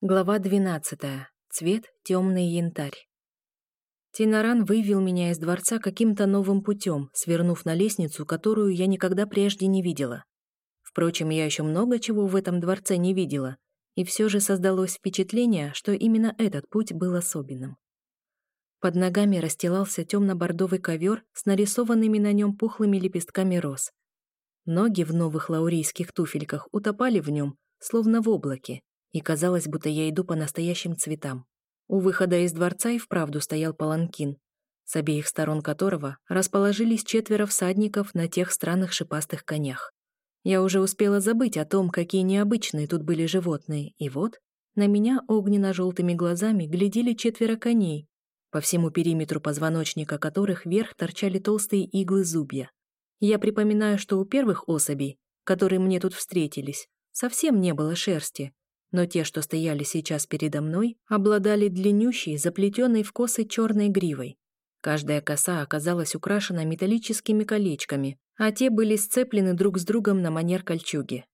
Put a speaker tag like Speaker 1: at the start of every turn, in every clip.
Speaker 1: Глава 12. Цвет темный янтарь. Тинаран вывел меня из дворца каким-то новым путем, свернув на лестницу, которую я никогда прежде не видела. Впрочем, я еще много чего в этом дворце не видела, и все же создалось впечатление, что именно этот путь был особенным. Под ногами расстилался темно-бордовый ковер с нарисованными на нем пухлыми лепестками роз. Ноги в новых лаурийских туфельках утопали в нем, словно в облаке, и казалось, будто я иду по настоящим цветам. У выхода из дворца и вправду стоял паланкин, с обеих сторон которого расположились четверо всадников на тех странных шипастых конях. Я уже успела забыть о том, какие необычные тут были животные, и вот на меня огненно-желтыми глазами глядели четверо коней, по всему периметру позвоночника которых вверх торчали толстые иглы зубья. Я припоминаю, что у первых особей, которые мне тут встретились, совсем не было шерсти, но те, что стояли сейчас передо мной, обладали длиннющей, заплетенной в косы черной гривой. Каждая коса оказалась украшена металлическими колечками, а те были сцеплены друг с другом на манер кольчуги.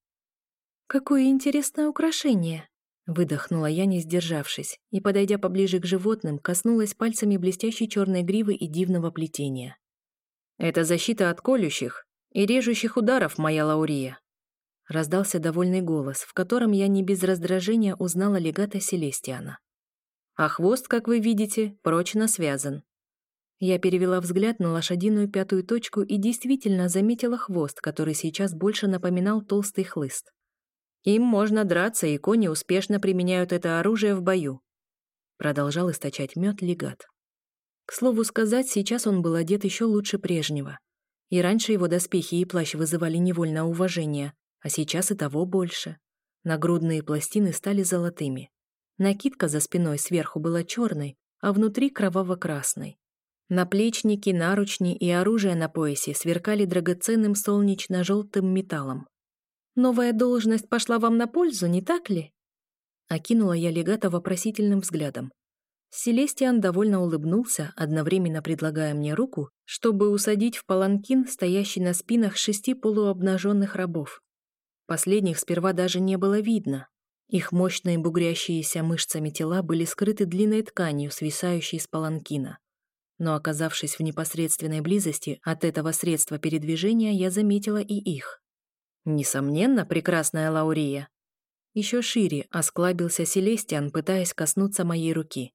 Speaker 1: «Какое интересное украшение!» Выдохнула я, не сдержавшись, и, подойдя поближе к животным, коснулась пальцами блестящей черной гривы и дивного плетения. «Это защита от колющих и режущих ударов, моя Лаурия», Раздался довольный голос, в котором я не без раздражения узнала легата Селестиана. А хвост, как вы видите, прочно связан. Я перевела взгляд на лошадиную пятую точку и действительно заметила хвост, который сейчас больше напоминал толстый хлыст. Им можно драться, и кони успешно применяют это оружие в бою. Продолжал источать мед легат. К слову сказать, сейчас он был одет еще лучше прежнего. И раньше его доспехи и плащ вызывали невольное уважение, а сейчас и того больше. Нагрудные пластины стали золотыми. Накидка за спиной сверху была черной, а внутри кроваво-красной. Наплечники, наручни и оружие на поясе сверкали драгоценным солнечно-желтым металлом. «Новая должность пошла вам на пользу, не так ли?» Окинула я легата вопросительным взглядом. Селестиан довольно улыбнулся, одновременно предлагая мне руку, чтобы усадить в паланкин, стоящий на спинах шести полуобнаженных рабов. Последних сперва даже не было видно. Их мощные бугрящиеся мышцами тела были скрыты длинной тканью, свисающей с паланкина. Но оказавшись в непосредственной близости от этого средства передвижения, я заметила и их. Несомненно, прекрасная Лаурия. Еще шире осклабился Селестиан, пытаясь коснуться моей руки.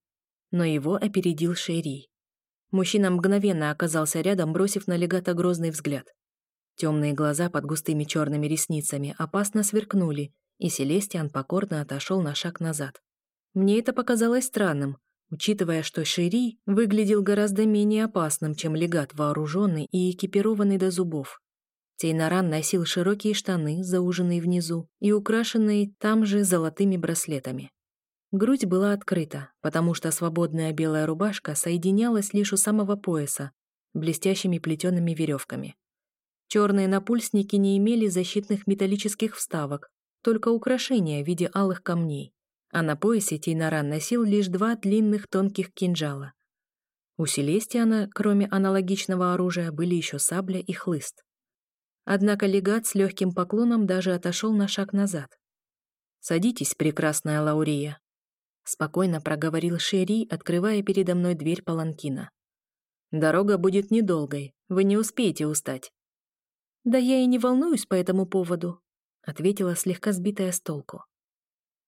Speaker 1: Но его опередил Шерри. Мужчина мгновенно оказался рядом, бросив на легата грозный взгляд. Темные глаза под густыми черными ресницами опасно сверкнули, и Селестиан покорно отошел на шаг назад. Мне это показалось странным, учитывая, что Шири выглядел гораздо менее опасным, чем легат, вооруженный и экипированный до зубов. Тейнаран носил широкие штаны, зауженные внизу, и украшенные там же золотыми браслетами. Грудь была открыта, потому что свободная белая рубашка соединялась лишь у самого пояса, блестящими плетеными веревками. Черные напульсники не имели защитных металлических вставок, только украшения в виде алых камней, а на поясе Тейнаран носил лишь два длинных тонких кинжала. У Селестиана, кроме аналогичного оружия, были еще сабля и хлыст. Однако легат с легким поклоном даже отошел на шаг назад. «Садитесь, прекрасная Лаурия», — спокойно проговорил Шерри, открывая передо мной дверь паланкина. «Дорога будет недолгой, вы не успеете устать. «Да я и не волнуюсь по этому поводу», — ответила слегка сбитая с толку.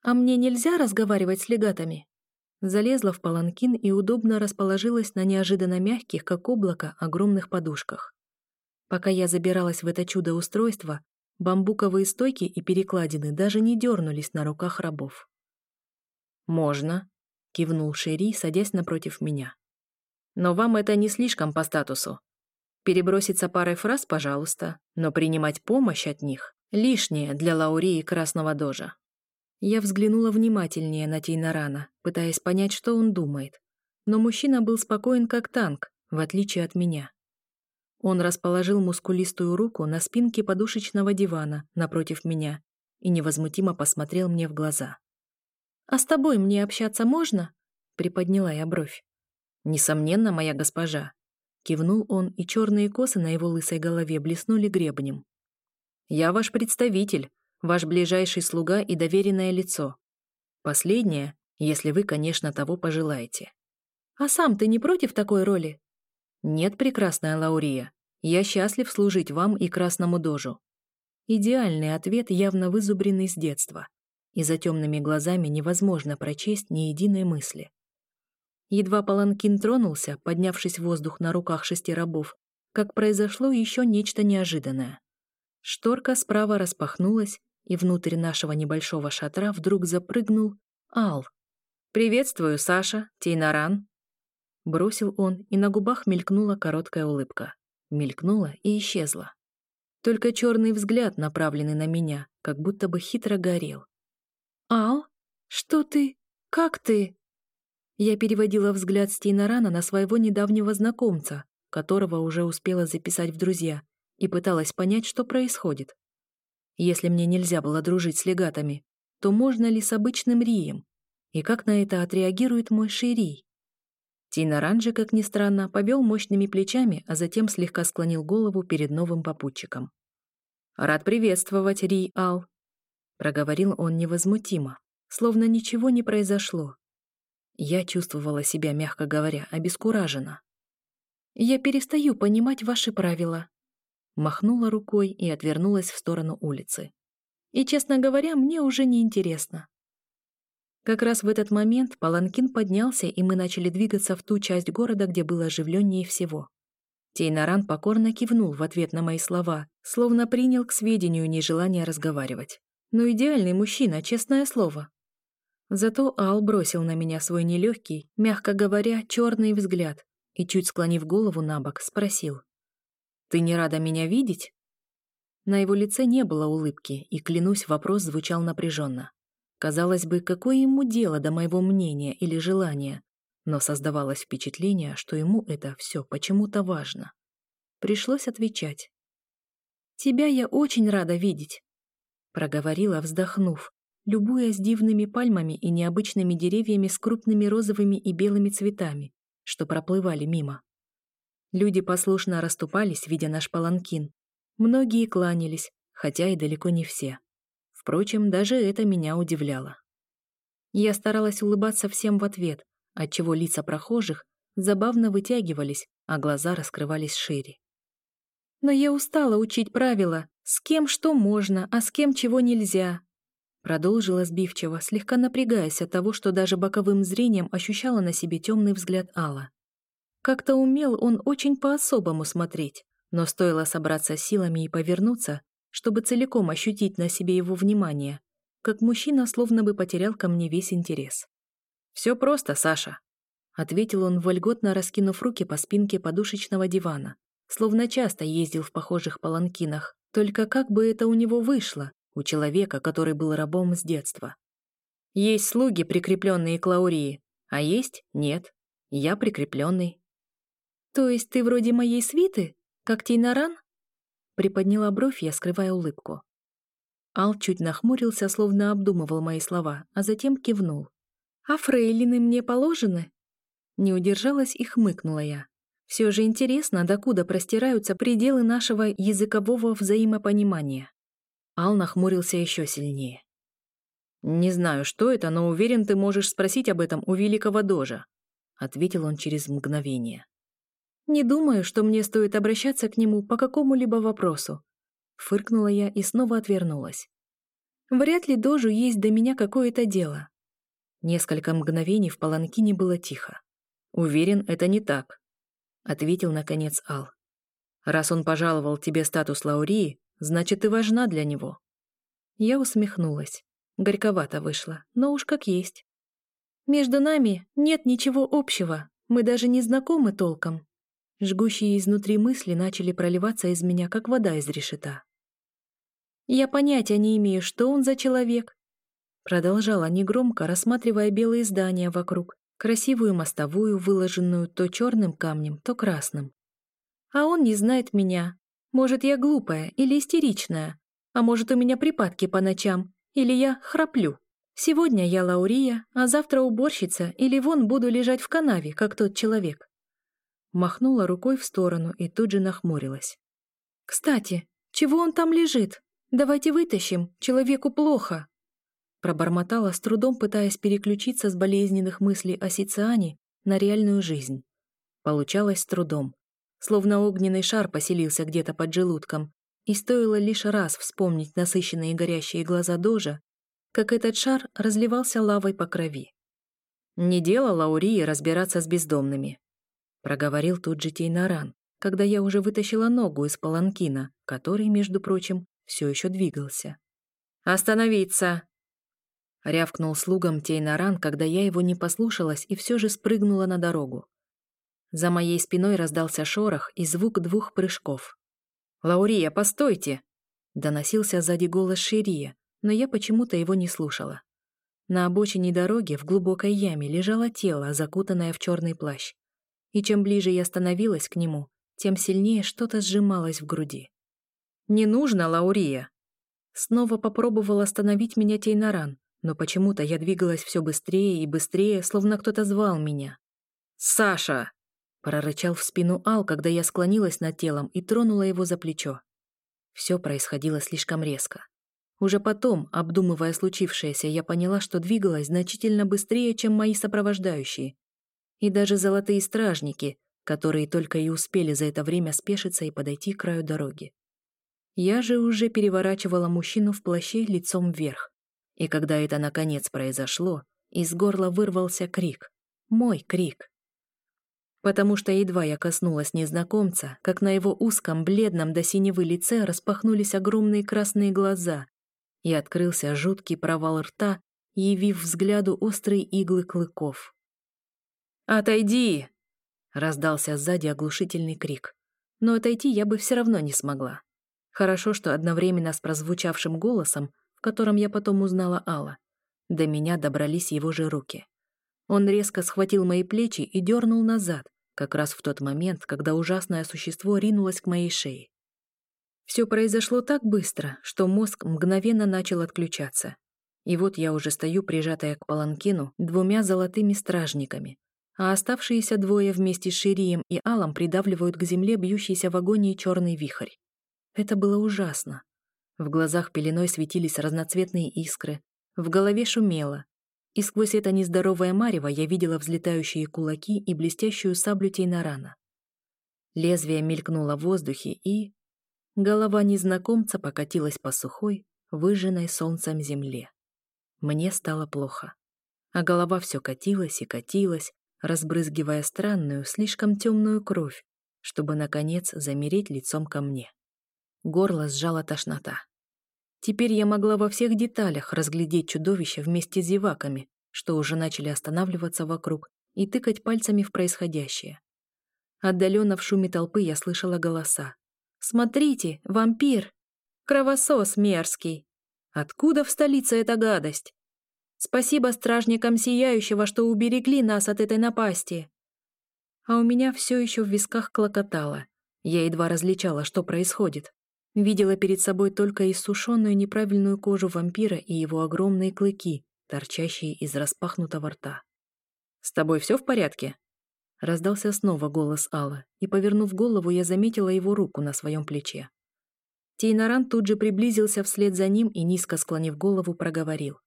Speaker 1: «А мне нельзя разговаривать с легатами?» Залезла в паланкин и удобно расположилась на неожиданно мягких, как облако, огромных подушках. Пока я забиралась в это чудо-устройство, бамбуковые стойки и перекладины даже не дернулись на руках рабов. «Можно», — кивнул Шерри, садясь напротив меня. «Но вам это не слишком по статусу. Переброситься парой фраз, пожалуйста, но принимать помощь от них — лишнее для Лаурии Красного Дожа. Я взглянула внимательнее на Тейнарана, пытаясь понять, что он думает. Но мужчина был спокоен как танк, в отличие от меня. Он расположил мускулистую руку на спинке подушечного дивана напротив меня и невозмутимо посмотрел мне в глаза. «А с тобой мне общаться можно?» — приподняла я бровь. «Несомненно, моя госпожа», Кивнул он, и черные косы на его лысой голове блеснули гребнем. «Я ваш представитель, ваш ближайший слуга и доверенное лицо. Последнее, если вы, конечно, того пожелаете. А сам ты не против такой роли? Нет, прекрасная Лаурия. Я счастлив служить вам и Красному Дожу. Идеальный ответ, явно вызубренный с детства. И за темными глазами невозможно прочесть ни единой мысли. Едва Паланкин тронулся, поднявшись в воздух на руках шести рабов, как произошло еще нечто неожиданное. Шторка справа распахнулась, и внутрь нашего небольшого шатра вдруг запрыгнул Ал. «Приветствую, Саша, Тейнаран!» Бросил он, и на губах мелькнула короткая улыбка. Мелькнула и исчезла. Только черный взгляд, направленный на меня, как будто бы хитро горел. «Ал? Что ты? Как ты?» Я переводила взгляд Стейнарана на своего недавнего знакомца, которого уже успела записать в друзья, и пыталась понять, что происходит. Если мне нельзя было дружить с легатами, то можно ли с обычным Рием? И как на это отреагирует мой Ширий? Тинаран же, как ни странно, повел мощными плечами, а затем слегка склонил голову перед новым попутчиком. «Рад приветствовать, Ри Ал», — проговорил он невозмутимо, словно ничего не произошло. Я чувствовала себя, мягко говоря, обескураженно. «Я перестаю понимать ваши правила», — махнула рукой и отвернулась в сторону улицы. «И, честно говоря, мне уже не интересно. Как раз в этот момент Паланкин поднялся, и мы начали двигаться в ту часть города, где было оживленнее всего. Тейнаран покорно кивнул в ответ на мои слова, словно принял к сведению нежелание разговаривать. «Ну, идеальный мужчина, честное слово. Зато Ал бросил на меня свой нелегкий, мягко говоря, черный взгляд и, чуть склонив голову на бок, спросил. «Ты не рада меня видеть?» На его лице не было улыбки, и, клянусь, вопрос звучал напряженно. Казалось бы, какое ему дело до моего мнения или желания, но создавалось впечатление, что ему это все почему-то важно. Пришлось отвечать. «Тебя я очень рада видеть», — проговорила, вздохнув, любуясь дивными пальмами и необычными деревьями с крупными розовыми и белыми цветами, что проплывали мимо. Люди послушно расступались, видя наш паланкин. Многие кланялись, хотя и далеко не все. Впрочем, даже это меня удивляло. Я старалась улыбаться всем в ответ, отчего лица прохожих забавно вытягивались, а глаза раскрывались шире. «Но я устала учить правила, с кем что можно, а с кем чего нельзя», продолжила сбивчиво, слегка напрягаясь от того, что даже боковым зрением ощущала на себе темный взгляд Алла. Как-то умел он очень по-особому смотреть, но стоило собраться силами и повернуться, чтобы целиком ощутить на себе его внимание, как мужчина словно бы потерял ко мне весь интерес. «Все просто, Саша», — ответил он, вольготно раскинув руки по спинке подушечного дивана, словно часто ездил в похожих паланкинах, только как бы это у него вышло, у человека, который был рабом с детства. Есть слуги, прикрепленные к Лаурии, а есть — нет. Я прикрепленный. То есть ты вроде моей свиты, как Тейнаран? Приподняла бровь я, скрывая улыбку. Ал чуть нахмурился, словно обдумывал мои слова, а затем кивнул. «А фрейлины мне положены?» Не удержалась и хмыкнула я. Все же интересно, докуда простираются пределы нашего языкового взаимопонимания. Ал нахмурился еще сильнее. «Не знаю, что это, но уверен, ты можешь спросить об этом у великого дожа», ответил он через мгновение. Не думаю, что мне стоит обращаться к нему по какому-либо вопросу. Фыркнула я и снова отвернулась. Вряд ли Дожу есть до меня какое-то дело. Несколько мгновений в паланкине было тихо. «Уверен, это не так», — ответил, наконец, Ал. «Раз он пожаловал тебе статус Лаурии, значит, ты важна для него». Я усмехнулась. Горьковато вышло, но уж как есть. «Между нами нет ничего общего, мы даже не знакомы толком», Жгущие изнутри мысли начали проливаться из меня, как вода из решета. «Я понятия не имею, что он за человек», продолжала негромко, рассматривая белые здания вокруг, красивую мостовую, выложенную то черным камнем, то красным. «А он не знает меня. Может, я глупая или истеричная, а может, у меня припадки по ночам, или я храплю. Сегодня я Лаурия, а завтра уборщица, или вон буду лежать в канаве, как тот человек. Махнула рукой в сторону и тут же нахмурилась. «Кстати, чего он там лежит? Давайте вытащим, человеку плохо». Пробормотала, с трудом пытаясь переключиться с болезненных мыслей о Сициане на реальную жизнь. Получалось с трудом. Словно огненный шар поселился где-то под желудком, и стоило лишь раз вспомнить насыщенные горящие глаза Дожа, как этот шар разливался лавой по крови. «Не дело Лаурии разбираться с бездомными», — проговорил тут же Тейнаран, когда я уже вытащила ногу из паланкина, который, между прочим, все еще двигался. «Остановиться!» Рявкнул слугам Тейнаран, когда я его не послушалась и все же спрыгнула на дорогу. За моей спиной раздался шорох и звук двух прыжков. «Лаурия, постойте!» Доносился сзади голос Ширия, но я почему-то его не слушала. На обочине дороги в глубокой яме лежало тело, закутанное в черный плащ. И чем ближе я становилась к нему, тем сильнее что-то сжималось в груди. «Не нужно, Лаурия!» Снова попробовал остановить меня Тейнаран, но почему-то я двигалась все быстрее и быстрее, словно кто-то звал меня. «Саша!» — прорычал в спину Ал, когда я склонилась над телом и тронула его за плечо. Все происходило слишком резко. Уже потом, обдумывая случившееся, я поняла, что двигалась значительно быстрее, чем мои сопровождающие. И даже золотые стражники, которые только и успели за это время спешиться и подойти к краю дороги. Я же уже переворачивала мужчину в плаще лицом вверх. И когда это наконец произошло, из горла вырвался крик. Мой крик. Потому что едва я коснулась незнакомца, как на его узком, бледном до синевы лице распахнулись огромные красные глаза, и открылся жуткий провал рта, явив взгляду острые иглы клыков. «Отойди!» — раздался сзади оглушительный крик. Но отойти я бы все равно не смогла. Хорошо, что одновременно с прозвучавшим голосом в котором я потом узнала Алла. До меня добрались его же руки. Он резко схватил мои плечи и дернул назад, как раз в тот момент, когда ужасное существо ринулось к моей шее. Все произошло так быстро, что мозг мгновенно начал отключаться. И вот я уже стою, прижатая к паланкину, двумя золотыми стражниками, а оставшиеся двое вместе с Ширием и Алом придавливают к земле бьющийся в агонии черный вихрь. Это было ужасно. В глазах пеленой светились разноцветные искры, в голове шумело, и сквозь это нездоровое марево я видела взлетающие кулаки и блестящую саблю Тейнарана. Лезвие мелькнуло в воздухе, и... Голова незнакомца покатилась по сухой, выжженной солнцем земле. Мне стало плохо. А голова все катилась и катилась, разбрызгивая странную, слишком темную кровь, чтобы, наконец, замереть лицом ко мне. Горло сжала тошнота. Теперь я могла во всех деталях разглядеть чудовище вместе с зеваками, что уже начали останавливаться вокруг, и тыкать пальцами в происходящее. Отдаленно в шуме толпы я слышала голоса. «Смотрите, вампир! Кровосос мерзкий! Откуда в столице эта гадость? Спасибо стражникам Сияющего, что уберегли нас от этой напасти!» А у меня все еще в висках клокотало. Я едва различала, что происходит. Видела перед собой только иссушенную неправильную кожу вампира и его огромные клыки, торчащие из распахнутого рта. «С тобой все в порядке?» Раздался снова голос Алла, и, повернув голову, я заметила его руку на своем плече. Тейнаран тут же приблизился вслед за ним и, низко склонив голову, проговорил.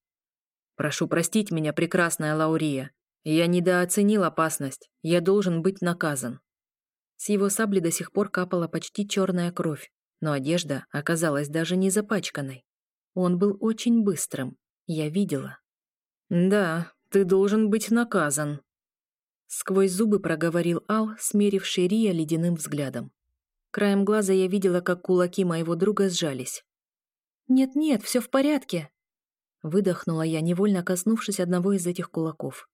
Speaker 1: «Прошу простить меня, прекрасная Лаурия. Я недооценил опасность. Я должен быть наказан». С его сабли до сих пор капала почти черная кровь, но одежда оказалась даже не запачканной. Он был очень быстрым, я видела. «Да, ты должен быть наказан», — сквозь зубы проговорил Ал, смеривший Рия ледяным взглядом. Краем глаза я видела, как кулаки моего друга сжались. «Нет-нет, все в порядке», — выдохнула я, невольно коснувшись одного из этих кулаков.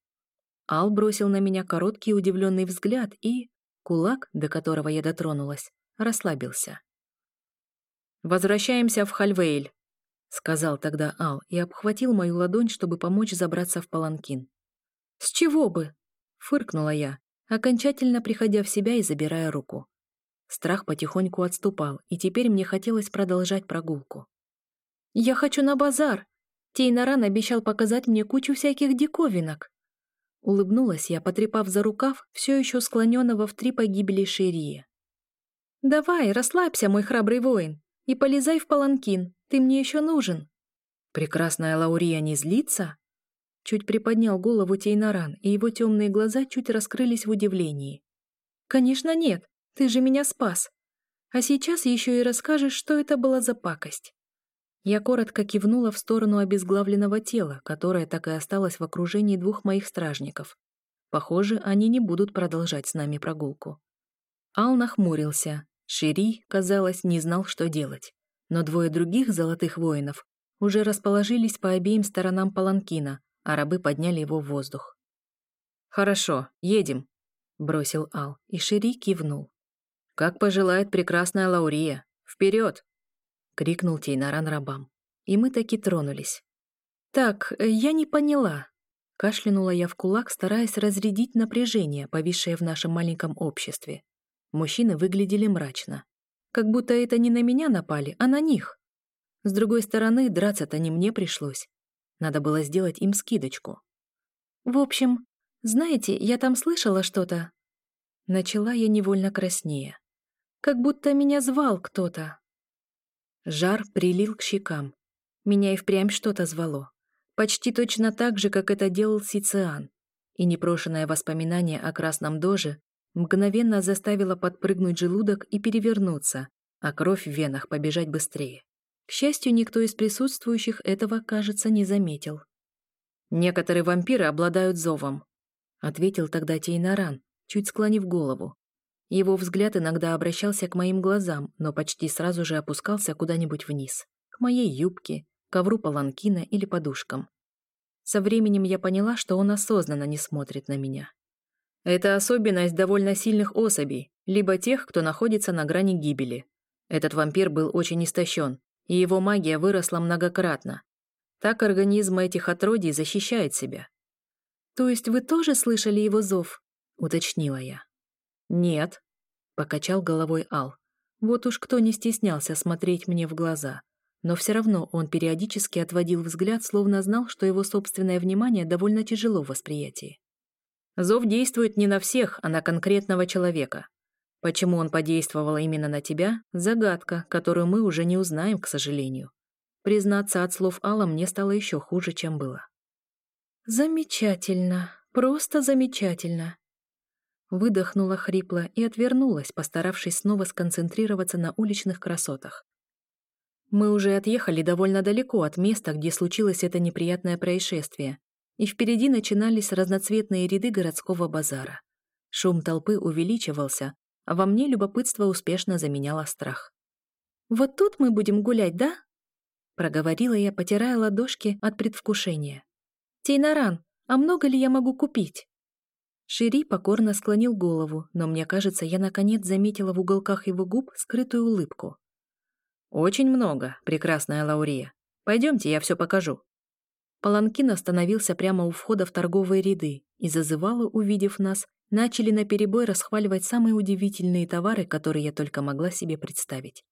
Speaker 1: Ал бросил на меня короткий удивленный взгляд и... Кулак, до которого я дотронулась, расслабился. «Возвращаемся в Хальвейль», — сказал тогда Ал и обхватил мою ладонь, чтобы помочь забраться в паланкин. «С чего бы?» — фыркнула я, окончательно приходя в себя и забирая руку. Страх потихоньку отступал, и теперь мне хотелось продолжать прогулку. «Я хочу на базар!» Тейнаран обещал показать мне кучу всяких диковинок. Улыбнулась я, потрепав за рукав все еще склоненного в три погибели Шерии. «Давай, расслабься, мой храбрый воин. И полезай в паланкин, ты мне еще нужен». Прекрасная Лаурия не злится? Чуть приподнял голову Тейнаран, и его темные глаза чуть раскрылись в удивлении. «Конечно нет, ты же меня спас. А сейчас еще и расскажешь, что это была за пакость». Я коротко кивнула в сторону обезглавленного тела, которое так и осталось в окружении двух моих стражников. Похоже, они не будут продолжать с нами прогулку. Ал нахмурился. Шири, казалось, не знал, что делать. Но двое других золотых воинов уже расположились по обеим сторонам паланкина, а рабы подняли его в воздух. «Хорошо, едем», — бросил Ал, и Шири кивнул. «Как пожелает прекрасная Лаурия. Вперед!» — крикнул Тейнаран рабам. И мы таки тронулись. «Так, я не поняла», — кашлянула я в кулак, стараясь разрядить напряжение, повисшее в нашем маленьком обществе. Мужчины выглядели мрачно. Как будто это не на меня напали, а на них. С другой стороны, драться-то не мне пришлось. Надо было сделать им скидочку. В общем, знаете, я там слышала что-то. Начала я невольно краснее. Как будто меня звал кто-то. Жар прилил к щекам. Меня и впрямь что-то звало. Почти точно так же, как это делал Сициан. И непрошенное воспоминание о красном доже мгновенно заставило подпрыгнуть желудок и перевернуться, а кровь в венах побежать быстрее. К счастью, никто из присутствующих этого, кажется, не заметил. «Некоторые вампиры обладают зовом», — ответил тогда Тейнаран, чуть склонив голову. Его взгляд иногда обращался к моим глазам, но почти сразу же опускался куда-нибудь вниз, к моей юбке, ковру паланкина или подушкам. Со временем я поняла, что он осознанно не смотрит на меня. Это особенность довольно сильных особей, либо тех, кто находится на грани гибели. Этот вампир был очень истощен, и его магия выросла многократно. Так организм этих отродий защищает себя. «То есть вы тоже слышали его зов?» — уточнила я. «Нет», — покачал головой Ал. Вот уж кто не стеснялся смотреть мне в глаза. Но все равно он периодически отводил взгляд, словно знал, что его собственное внимание довольно тяжело в восприятии. Зов действует не на всех, а на конкретного человека. Почему он подействовал именно на тебя – загадка, которую мы уже не узнаем, к сожалению. Признаться, от слов Алла мне стало еще хуже, чем было. «Замечательно, просто замечательно», Выдохнула хрипло и отвернулась, постаравшись снова сконцентрироваться на уличных красотах. Мы уже отъехали довольно далеко от места, где случилось это неприятное происшествие, и впереди начинались разноцветные ряды городского базара. Шум толпы увеличивался, а во мне любопытство успешно заменяло страх. «Вот тут мы будем гулять, да?» Проговорила я, потирая ладошки от предвкушения. «Тейнаран, а много ли я могу купить?» Шири покорно склонил голову, но мне кажется, я наконец заметила в уголках его губ скрытую улыбку. «Очень много, прекрасная Лаурия. Пойдемте, я все покажу». Паланкин остановился прямо у входа в торговые ряды, и зазывалы, увидев нас, начали наперебой расхваливать самые удивительные товары, которые я только могла себе представить.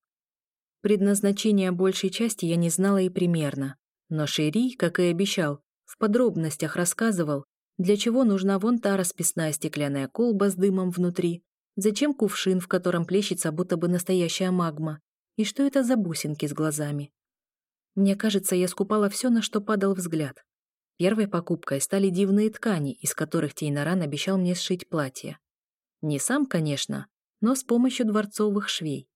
Speaker 1: Предназначение большей части я не знала и примерно, но Шири, как и обещал, в подробностях рассказывал, для чего нужна вон та расписная стеклянная колба с дымом внутри? Зачем кувшин, в котором плещется будто бы настоящая магма? И что это за бусинки с глазами? Мне кажется, я скупала все, на что падал взгляд. Первой покупкой стали дивные ткани, из которых Тейнаран обещал мне сшить платье. Не сам, конечно, но с помощью дворцовых швей.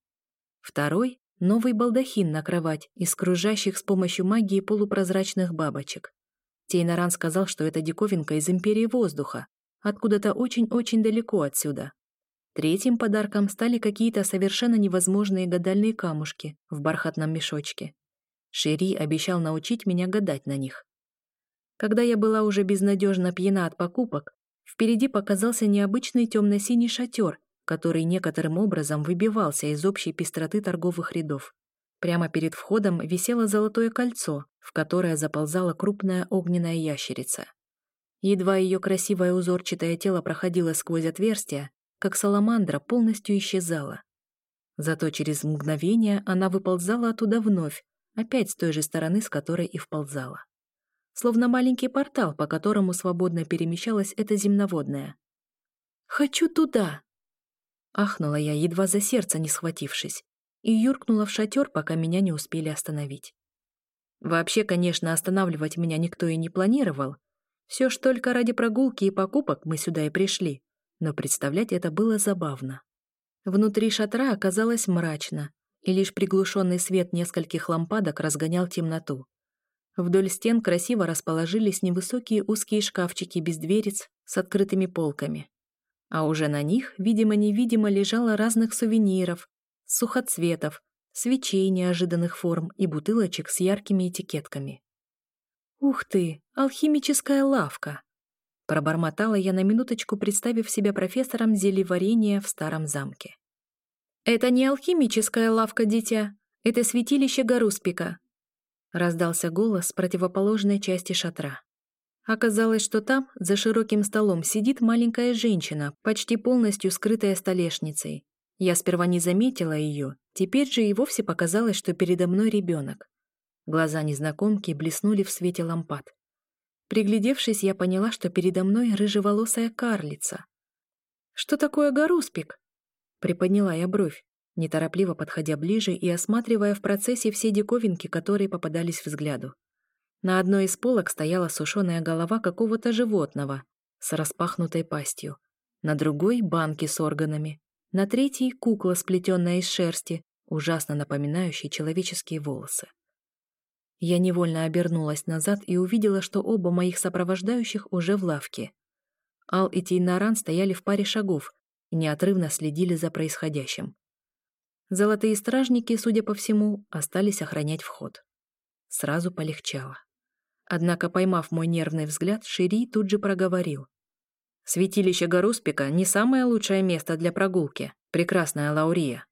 Speaker 1: Второй — новый балдахин на кровать из кружащих с помощью магии полупрозрачных бабочек. Тейнаран сказал, что это диковинка из Империи Воздуха, откуда-то очень-очень далеко отсюда. Третьим подарком стали какие-то совершенно невозможные гадальные камушки в бархатном мешочке. Шири обещал научить меня гадать на них. Когда я была уже безнадежно пьяна от покупок, впереди показался необычный темно-синий шатер, который некоторым образом выбивался из общей пестроты торговых рядов. Прямо перед входом висело золотое кольцо, в которое заползала крупная огненная ящерица. Едва ее красивое узорчатое тело проходило сквозь отверстие, как саламандра полностью исчезала. Зато через мгновение она выползала оттуда вновь, опять с той же стороны, с которой и вползала. Словно маленький портал, по которому свободно перемещалась эта земноводная. «Хочу туда!» Ахнула я, едва за сердце не схватившись и юркнула в шатер, пока меня не успели остановить. Вообще, конечно, останавливать меня никто и не планировал. Все ж только ради прогулки и покупок мы сюда и пришли. Но представлять это было забавно. Внутри шатра оказалось мрачно, и лишь приглушенный свет нескольких лампадок разгонял темноту. Вдоль стен красиво расположились невысокие узкие шкафчики без дверец с открытыми полками. А уже на них, видимо-невидимо, лежало разных сувениров, сухоцветов, свечей неожиданных форм и бутылочек с яркими этикетками. «Ух ты, алхимическая лавка!» Пробормотала я на минуточку, представив себя профессором зелеварения в старом замке. «Это не алхимическая лавка, дитя. Это святилище Гаруспика», — раздался голос с противоположной части шатра. Оказалось, что там, за широким столом, сидит маленькая женщина, почти полностью скрытая столешницей. Я сперва не заметила ее, теперь же и вовсе показалось, что передо мной ребенок. Глаза незнакомки блеснули в свете лампад. Приглядевшись, я поняла, что передо мной рыжеволосая карлица. «Что такое Гаруспик?» Приподняла я бровь, неторопливо подходя ближе и осматривая в процессе все диковинки, которые попадались взгляду. На одной из полок стояла сушеная голова какого-то животного с распахнутой пастью. На другой — банки с органами. На третьей — кукла, сплетенная из шерсти, ужасно напоминающей человеческие волосы. Я невольно обернулась назад и увидела, что оба моих сопровождающих уже в лавке. Ал и Тейнаран стояли в паре шагов и неотрывно следили за происходящим. Золотые стражники, судя по всему, остались охранять вход. Сразу полегчало. Однако, поймав мой нервный взгляд, Шири тут же проговорил. «Святилище Гаруспика — не самое лучшее место для прогулки, прекрасная Лаурия.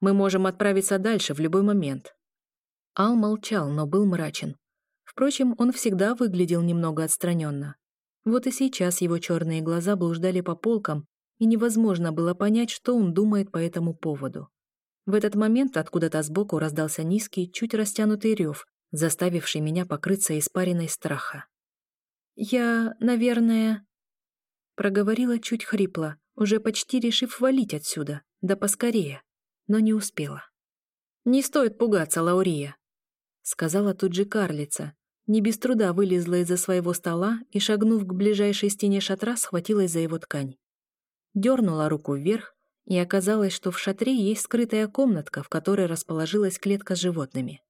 Speaker 1: Мы можем отправиться дальше в любой момент, Ал молчал, но был мрачен. Впрочем, он всегда выглядел немного отстраненно. Вот и сейчас его черные глаза блуждали по полкам, и невозможно было понять, что он думает по этому поводу. В этот момент откуда-то сбоку раздался низкий, чуть растянутый рев, заставивший меня покрыться испариной страха. «Я, наверное...» Проговорила чуть хрипло, уже почти решив валить отсюда, да поскорее, но не успела. «Не стоит пугаться, Лаурия сказала тут же карлица. Не без труда вылезла из-за своего стола и, шагнув к ближайшей стене шатра, схватилась за его ткань. Дернула руку вверх, и оказалось, что в шатре есть скрытая комнатка, в которой расположилась клетка с животными.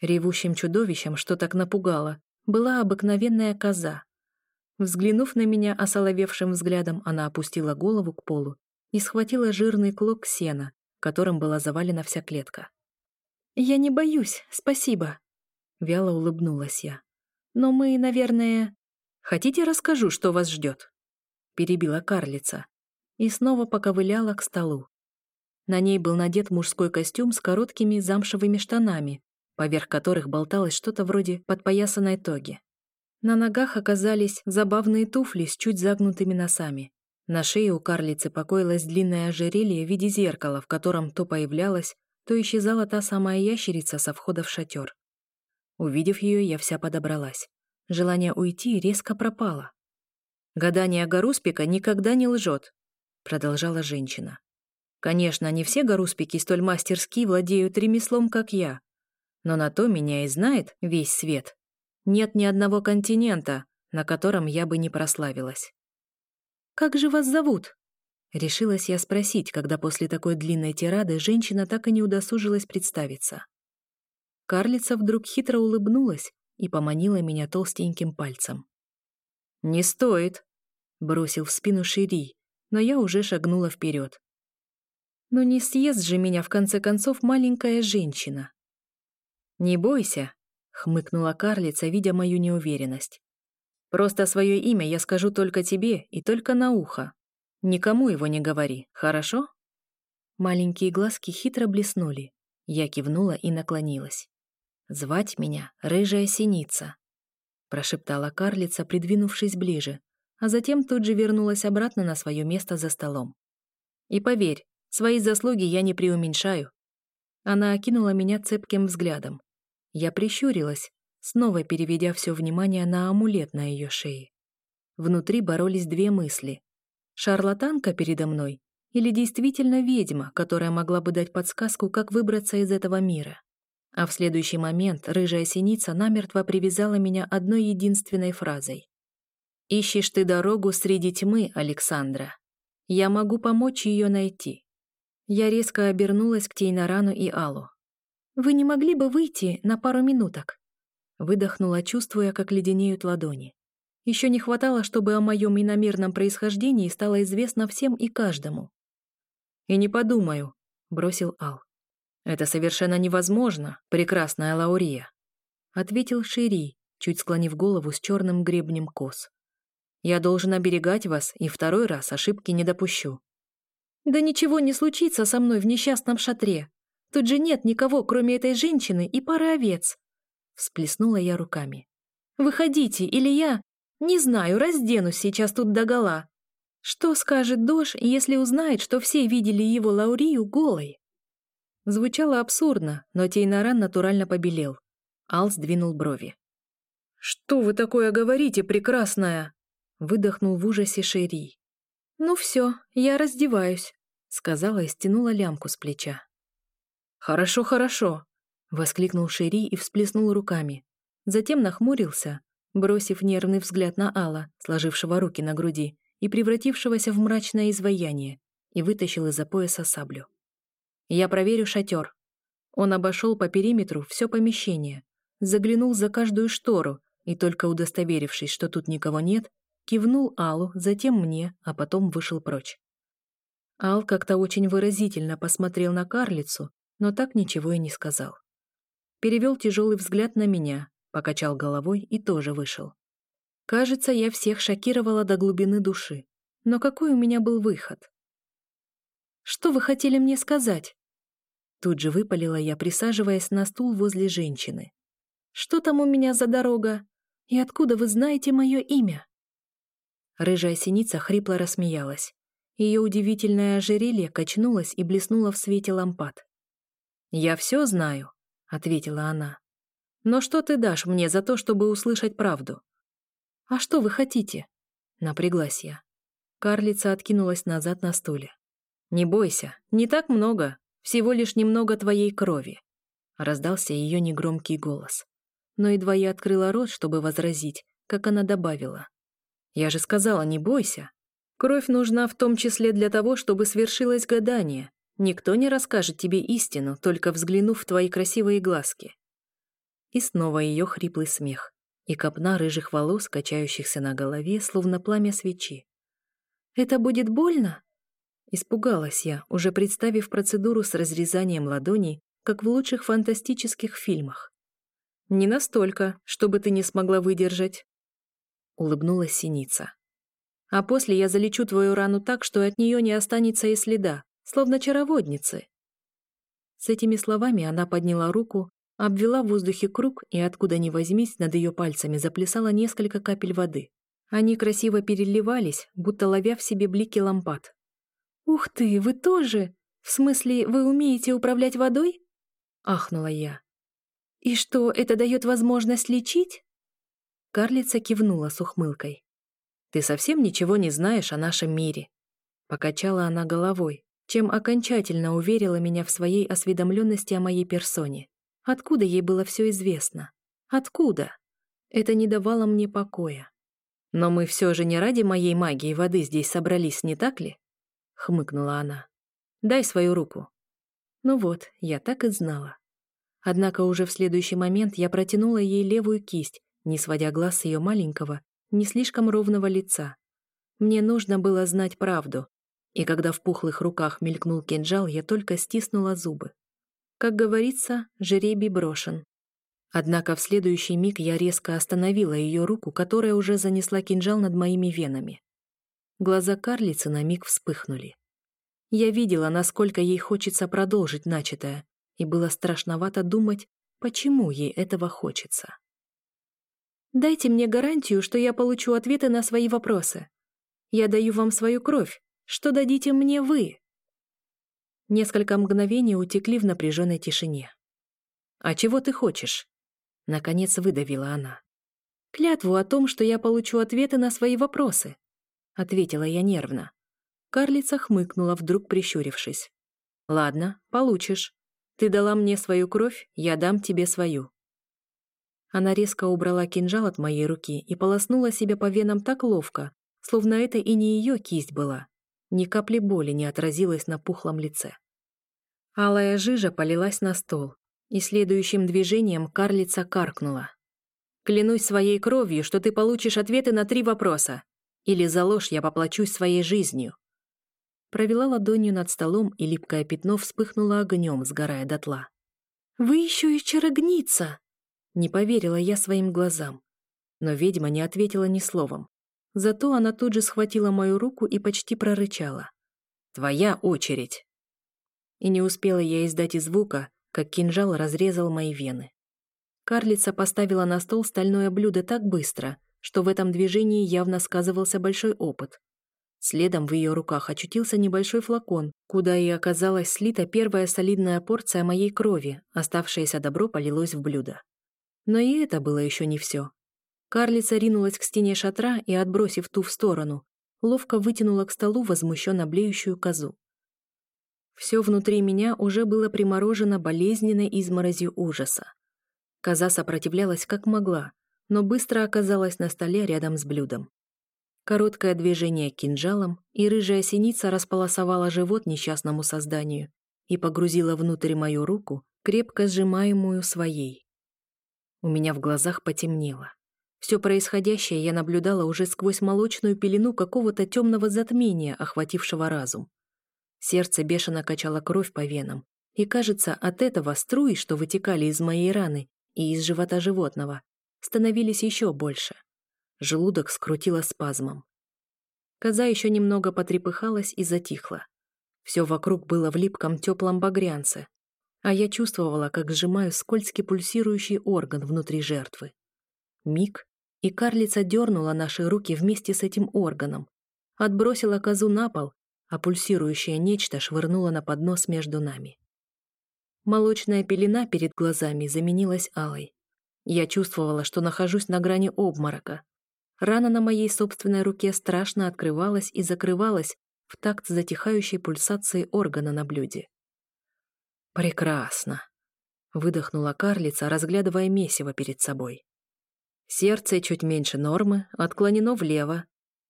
Speaker 1: Ревущим чудовищем, что так напугало, была обыкновенная коза. Взглянув на меня осоловевшим взглядом, она опустила голову к полу и схватила жирный клок сена, которым была завалена вся клетка. «Я не боюсь, спасибо», — вяло улыбнулась я. «Но мы, наверное...» «Хотите, расскажу, что вас ждет?» — перебила карлица и снова поковыляла к столу. На ней был надет мужской костюм с короткими замшевыми штанами, поверх которых болталось что-то вроде подпоясанной тоги. На ногах оказались забавные туфли с чуть загнутыми носами. На шее у карлицы покоилось длинное ожерелье в виде зеркала, в котором то появлялась, то исчезала та самая ящерица со входа в шатер. Увидев ее, я вся подобралась. Желание уйти резко пропало. «Гадание Гаруспика никогда не лжет», — продолжала женщина. «Конечно, не все Гаруспики столь мастерски владеют ремеслом, как я. Но на то меня и знает весь свет. Нет ни одного континента, на котором я бы не прославилась». «Как же вас зовут?» Решилась я спросить, когда после такой длинной тирады женщина так и не удосужилась представиться. Карлица вдруг хитро улыбнулась и поманила меня толстеньким пальцем. «Не стоит», — бросил в спину Шири, но я уже шагнула вперед. «Но не съест же меня, в конце концов, маленькая женщина». «Не бойся», — хмыкнула карлица, видя мою неуверенность. «Просто свое имя я скажу только тебе и только на ухо. Никому его не говори, хорошо?» Маленькие глазки хитро блеснули. Я кивнула и наклонилась. «Звать меня Рыжая Синица», — прошептала карлица, придвинувшись ближе, а затем тут же вернулась обратно на свое место за столом. «И поверь, свои заслуги я не преуменьшаю». Она окинула меня цепким взглядом. Я прищурилась, снова переведя все внимание на амулет на ее шее. Внутри боролись две мысли. Шарлатанка передо мной или действительно ведьма, которая могла бы дать подсказку, как выбраться из этого мира? А в следующий момент рыжая синица намертво привязала меня одной единственной фразой. «Ищешь ты дорогу среди тьмы, Александра. Я могу помочь ее найти». Я резко обернулась к Тейнарану и Аллу. «Вы не могли бы выйти на пару минуток?» Выдохнула, чувствуя, как леденеют ладони. Еще не хватало, чтобы о моем иномерном происхождении стало известно всем и каждому. «И не подумаю», — бросил Ал. «Это совершенно невозможно, прекрасная Лаурия», — ответил Шири, чуть склонив голову с черным гребнем кос. «Я должен оберегать вас, и второй раз ошибки не допущу». «Да ничего не случится со мной в несчастном шатре. Тут же нет никого, кроме этой женщины и пары овец», — всплеснула я руками. «Выходите, или я, не знаю, разденусь сейчас тут догола. Что скажет Дош, если узнает, что все видели его Лаурию голой? Звучало абсурдно, но Тейнаран натурально побелел. Ал сдвинул брови. «Что вы такое говорите, прекрасная?» Выдохнул в ужасе Шерри. «Ну все, я раздеваюсь», — сказала и стянула лямку с плеча. «Хорошо, хорошо», — воскликнул Шерри и всплеснул руками. Затем нахмурился, бросив нервный взгляд на Алла, сложившего руки на груди и превратившегося в мрачное изваяние, и вытащил из-за пояса саблю. «Я проверю шатер». Он обошел по периметру все помещение, заглянул за каждую штору и, только удостоверившись, что тут никого нет, кивнул Аллу, затем мне, а потом вышел прочь. Ал как-то очень выразительно посмотрел на карлицу, но так ничего и не сказал. Перевел тяжелый взгляд на меня, покачал головой и тоже вышел. Кажется, я всех шокировала до глубины души. Но какой у меня был выход? «Что вы хотели мне сказать?» Тут же выпалила я, присаживаясь на стул возле женщины. «Что там у меня за дорога? И откуда вы знаете мое имя?» Рыжая синица хрипло рассмеялась. Ее удивительное ожерелье качнулось и блеснуло в свете лампад. «Я все знаю», — ответила она. Но что ты дашь мне за то, чтобы услышать правду? А что вы хотите? Напряглась я. Карлица откинулась назад на стуле. Не бойся, не так много, всего лишь немного твоей крови. Раздался ее негромкий голос. Но едва я открыла рот, чтобы возразить, как она добавила. Я же сказала, не бойся. Кровь нужна в том числе для того, чтобы свершилось гадание. Никто не расскажет тебе истину, только взглянув в твои красивые глазки. И снова ее хриплый смех и копна рыжих волос, качающихся на голове, словно пламя свечи. «Это будет больно?» Испугалась я, уже представив процедуру с разрезанием ладоней, как в лучших фантастических фильмах. «Не настолько, чтобы ты не смогла выдержать», — улыбнулась синица. «А после я залечу твою рану так, что от нее не останется и следа, словно чароводницы». С этими словами она подняла руку, Обвела в воздухе круг, и откуда ни возьмись, над ее пальцами заплясало несколько капель воды. Они красиво переливались, будто ловя в себе блики лампад. «Ух ты, вы тоже? В смысле, вы умеете управлять водой?» — ахнула я. «И что, это дает возможность лечить?» Карлица кивнула с ухмылкой. «Ты совсем ничего не знаешь о нашем мире», — покачала она головой, чем окончательно уверила меня в своей осведомленности о моей персоне. Откуда ей было все известно? Откуда? Это не давало мне покоя. Но мы все же не ради моей магии воды здесь собрались, не так ли? Хмыкнула она. Дай свою руку. Ну вот, я так и знала. Однако уже в следующий момент я протянула ей левую кисть, не сводя глаз с ее маленького, не слишком ровного лица. Мне нужно было знать правду, и когда в пухлых руках мелькнул кинжал, я только стиснула зубы. Как говорится, жеребий брошен. Однако в следующий миг я резко остановила ее руку, которая уже занесла кинжал над моими венами. Глаза карлицы на миг вспыхнули. Я видела, насколько ей хочется продолжить начатое, и было страшновато думать, почему ей этого хочется. «Дайте мне гарантию, что я получу ответы на свои вопросы. Я даю вам свою кровь. Что дадите мне вы?» Несколько мгновений утекли в напряженной тишине. «А чего ты хочешь?» Наконец выдавила она. «Клятву о том, что я получу ответы на свои вопросы», ответила я нервно. Карлица хмыкнула, вдруг прищурившись. «Ладно, получишь. Ты дала мне свою кровь, я дам тебе свою». Она резко убрала кинжал от моей руки и полоснула себя по венам так ловко, словно это и не ее кисть была. Ни капли боли не отразилась на пухлом лице. Алая жижа полилась на стол, и следующим движением карлица каркнула. «Клянусь своей кровью, что ты получишь ответы на три вопроса. Или за ложь я поплачусь своей жизнью». Провела ладонью над столом, и липкое пятно вспыхнуло огнем, сгорая дотла. «Вы еще и чарогница!» Не поверила я своим глазам. Но ведьма не ответила ни словом. Зато она тут же схватила мою руку и почти прорычала. «Твоя очередь!» И не успела я издать и звука, как кинжал разрезал мои вены. Карлица поставила на стол стальное блюдо так быстро, что в этом движении явно сказывался большой опыт. Следом в ее руках очутился небольшой флакон, куда и оказалась слита первая солидная порция моей крови, оставшееся добро полилось в блюдо. Но и это было еще не все. Карлица ринулась к стене шатра и, отбросив ту в сторону, ловко вытянула к столу возмущенно блеющую козу. Все внутри меня уже было приморожено болезненной изморозью ужаса. Коза сопротивлялась как могла, но быстро оказалась на столе рядом с блюдом. Короткое движение кинжалом, и рыжая синица располосовала живот несчастному созданию и погрузила внутрь мою руку, крепко сжимаемую своей. У меня в глазах потемнело. Все происходящее я наблюдала уже сквозь молочную пелену какого-то темного затмения, охватившего разум. Сердце бешено качало кровь по венам, и, кажется, от этого струи, что вытекали из моей раны и из живота животного, становились еще больше. Желудок скрутило спазмом. Коза еще немного потрепыхалась и затихла. Все вокруг было в липком теплом багрянце, а я чувствовала, как сжимаю скользкий пульсирующий орган внутри жертвы. Миг, и карлица дернула наши руки вместе с этим органом, отбросила козу на пол, а пульсирующее нечто швырнуло на поднос между нами. Молочная пелена перед глазами заменилась алой. Я чувствовала, что нахожусь на грани обморока. Рана на моей собственной руке страшно открывалась и закрывалась в такт затихающей пульсации органа на блюде. «Прекрасно!» — выдохнула карлица, разглядывая месиво перед собой. Сердце чуть меньше нормы, отклонено влево,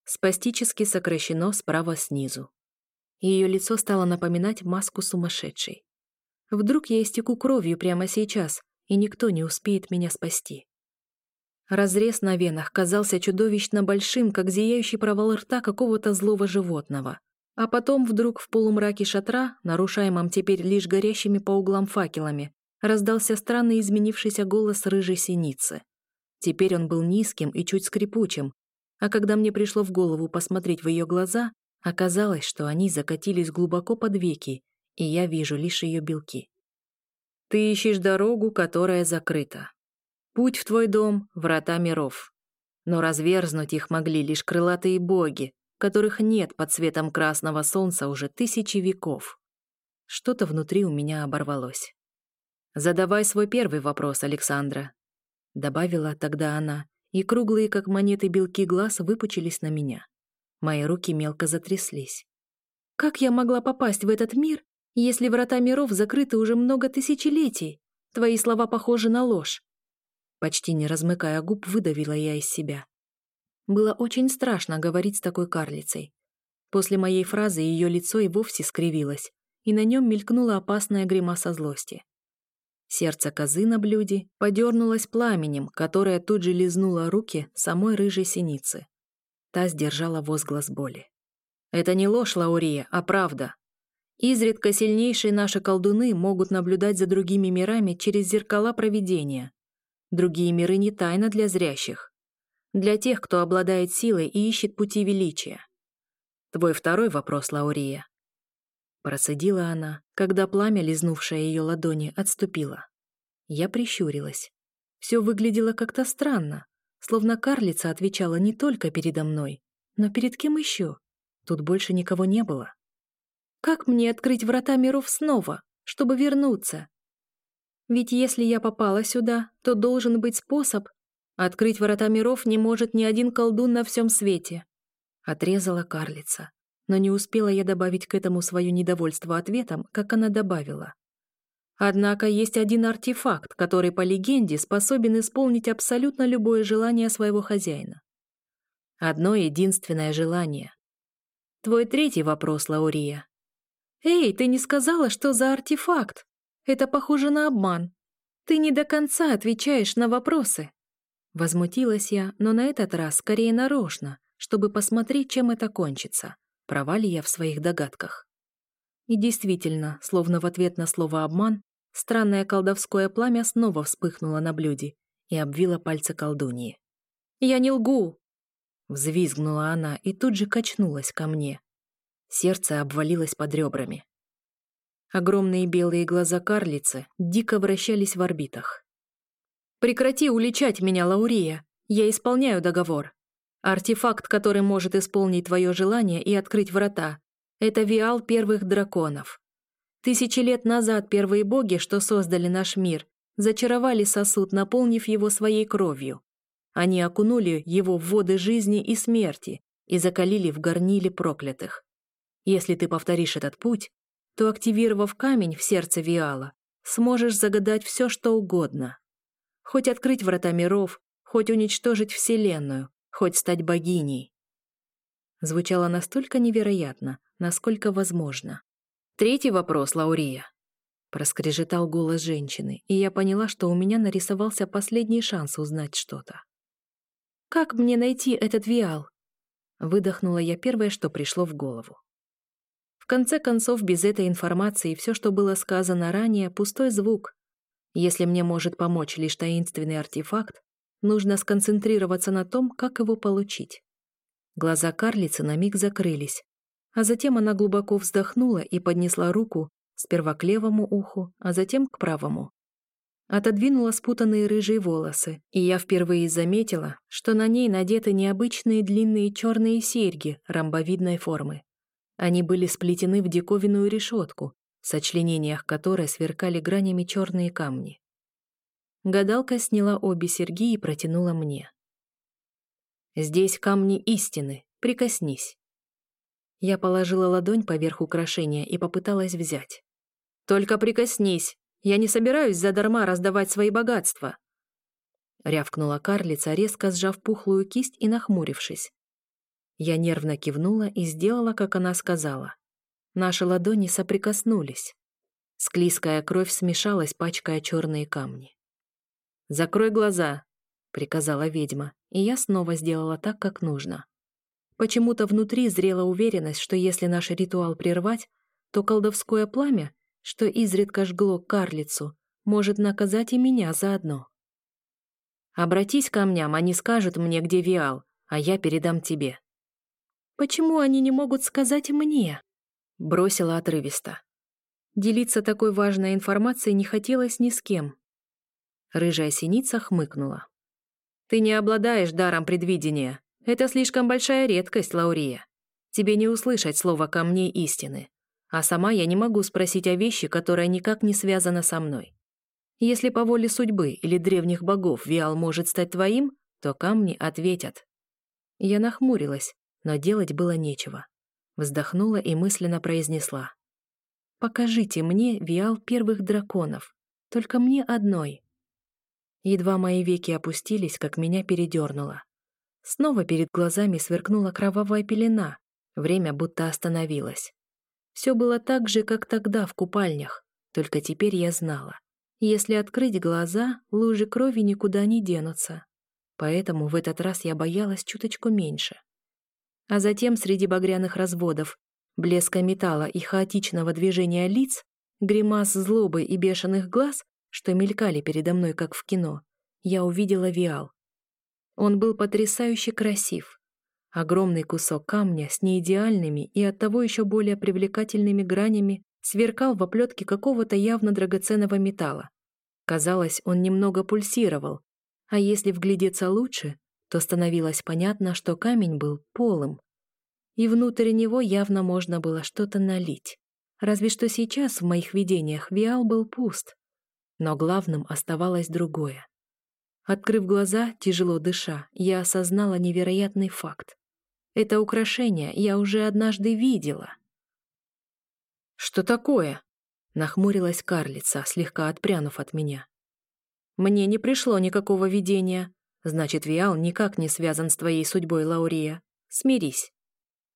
Speaker 1: спастически сокращено справа снизу. Ее лицо стало напоминать маску сумасшедшей. Вдруг я истеку кровью прямо сейчас, и никто не успеет меня спасти. Разрез на венах казался чудовищно большим, как зияющий провал рта какого-то злого животного. А потом вдруг в полумраке шатра, нарушаемом теперь лишь горящими по углам факелами, раздался странный изменившийся голос рыжей синицы. Теперь он был низким и чуть скрипучим, а когда мне пришло в голову посмотреть в ее глаза, оказалось, что они закатились глубоко под веки, и я вижу лишь ее белки. «Ты ищешь дорогу, которая закрыта. Путь в твой дом — врата миров. Но разверзнуть их могли лишь крылатые боги, которых нет под цветом красного солнца уже тысячи веков. Что-то внутри у меня оборвалось. «Задавай свой первый вопрос, Александра», — добавила тогда она, и круглые, как монеты, белки глаз выпучились на меня. Мои руки мелко затряслись. «Как я могла попасть в этот мир, если врата миров закрыты уже много тысячелетий? Твои слова похожи на ложь». Почти не размыкая губ, выдавила я из себя. Было очень страшно говорить с такой карлицей. После моей фразы ее лицо и вовсе скривилось, и на нем мелькнула опасная гримаса злости. Сердце козы на блюде подернулось пламенем, которое тут же лизнуло руки самой рыжей синицы. Та сдержала возглас боли. «Это не ложь, Лаурия, а правда. Изредка сильнейшие наши колдуны могут наблюдать за другими мирами через зеркала провидения. Другие миры не тайна для зрящих для тех, кто обладает силой и ищет пути величия. Твой второй вопрос, Лаурия. Процедила она, когда пламя, лизнувшее ее ладони, отступило. Я прищурилась. Все выглядело как-то странно, словно карлица отвечала не только передо мной, но перед кем еще? Тут больше никого не было. Как мне открыть врата миров снова, чтобы вернуться? Ведь если я попала сюда, то должен быть способ, Открыть ворота миров не может ни один колдун на всем свете. Отрезала карлица. Но не успела я добавить к этому свое недовольство ответом, как она добавила. Однако есть один артефакт, который, по легенде, способен исполнить абсолютно любое желание своего хозяина. Одно единственное желание. Твой третий вопрос, Лаурия. «Эй, ты не сказала, что за артефакт? Это похоже на обман. Ты не до конца отвечаешь на вопросы». Возмутилась я, но на этот раз скорее нарочно, чтобы посмотреть, чем это кончится. Права ли я в своих догадках? И действительно, словно в ответ на слово «обман», Странное колдовское пламя снова вспыхнуло на блюде и обвило пальцы колдуньи. «Я не лгу!» Взвизгнула она и тут же качнулась ко мне. Сердце обвалилось под ребрами. Огромные белые глаза карлицы дико вращались в орбитах. «Прекрати уличать меня, Лаурия! Я исполняю договор. Артефакт, который может исполнить твое желание и открыть врата, это виал первых драконов. Тысячи лет назад первые боги, что создали наш мир, зачаровали сосуд, наполнив его своей кровью. Они окунули его в воды жизни и смерти и закалили в горниле проклятых. Если ты повторишь этот путь, то, активировав камень в сердце Виала, сможешь загадать все, что угодно. Хоть открыть врата миров, хоть уничтожить Вселенную, хоть стать богиней. Звучало настолько невероятно, насколько возможно. Третий вопрос, Лаурия. Проскрежетал голос женщины, и я поняла, что у меня нарисовался последний шанс узнать что-то. «Как мне найти этот виал?» Выдохнула я первое, что пришло в голову. В конце концов, без этой информации все, что было сказано ранее, пустой звук. Если мне может помочь лишь таинственный артефакт, нужно сконцентрироваться на том, как его получить. Глаза карлицы на миг закрылись, а затем она глубоко вздохнула и поднесла руку сперва к левому уху, а затем к правому. Отодвинула спутанные рыжие волосы, и я впервые заметила, что на ней надеты необычные длинные черные серьги ромбовидной формы. Они были сплетены в диковинную решетку, в сочленениях которой сверкали гранями черные камни. Гадалка сняла обе серьги и протянула мне. «Здесь камни истины, прикоснись». Я положила ладонь поверх украшения и попыталась взять. «Только прикоснись! Я не собираюсь задарма раздавать свои богатства!» Рявкнула карлица, резко сжав пухлую кисть и нахмурившись. Я нервно кивнула и сделала, как она сказала. Наши ладони соприкоснулись. Склизкая кровь смешалась, пачкая черные камни. «Закрой глаза», — приказала ведьма, и я снова сделала так, как нужно. Почему-то внутри зрела уверенность, что если наш ритуал прервать, то колдовское пламя, что изредка жгло карлицу, может наказать и меня заодно. «Обратись ко мням, они скажут мне, где Виал, а я передам тебе». «Почему они не могут сказать мне?» Бросила отрывисто. Делиться такой важной информацией не хотелось ни с кем. Рыжая синица хмыкнула. «Ты не обладаешь даром предвидения. Это слишком большая редкость, Лаурия. Тебе не услышать слово камней истины. А сама я не могу спросить о вещи, которая никак не связана со мной. Если по воле судьбы или древних богов Виал может стать твоим, то камни ответят. Я нахмурилась, но делать было нечего. Вздохнула и мысленно произнесла. «Покажите мне Виал первых драконов, только мне одной». Едва мои веки опустились, как меня передернуло. Снова перед глазами сверкнула кровавая пелена. Время будто остановилось. Все было так же, как тогда в купальнях, только теперь я знала. Если открыть глаза, лужи крови никуда не денутся. Поэтому в этот раз я боялась чуточку меньше. А затем среди багряных разводов, блеска металла и хаотичного движения лиц, гримас злобы и бешеных глаз, что мелькали передо мной, как в кино, я увидела Виал. Он был потрясающе красив. Огромный кусок камня с неидеальными и оттого еще более привлекательными гранями сверкал в оплетке какого-то явно драгоценного металла. Казалось, он немного пульсировал, а если вглядеться лучше, то становилось понятно, что камень был полым, и внутрь него явно можно было что-то налить. Разве что сейчас в моих видениях Виал был пуст. Но главным оставалось другое. Открыв глаза, тяжело дыша, я осознала невероятный факт. Это украшение я уже однажды видела. «Что такое?» — Нахмурилась карлица, слегка отпрянув от меня. Мне не пришло никакого видения. Значит, Виал никак не связан с твоей судьбой, Лаурия. Смирись.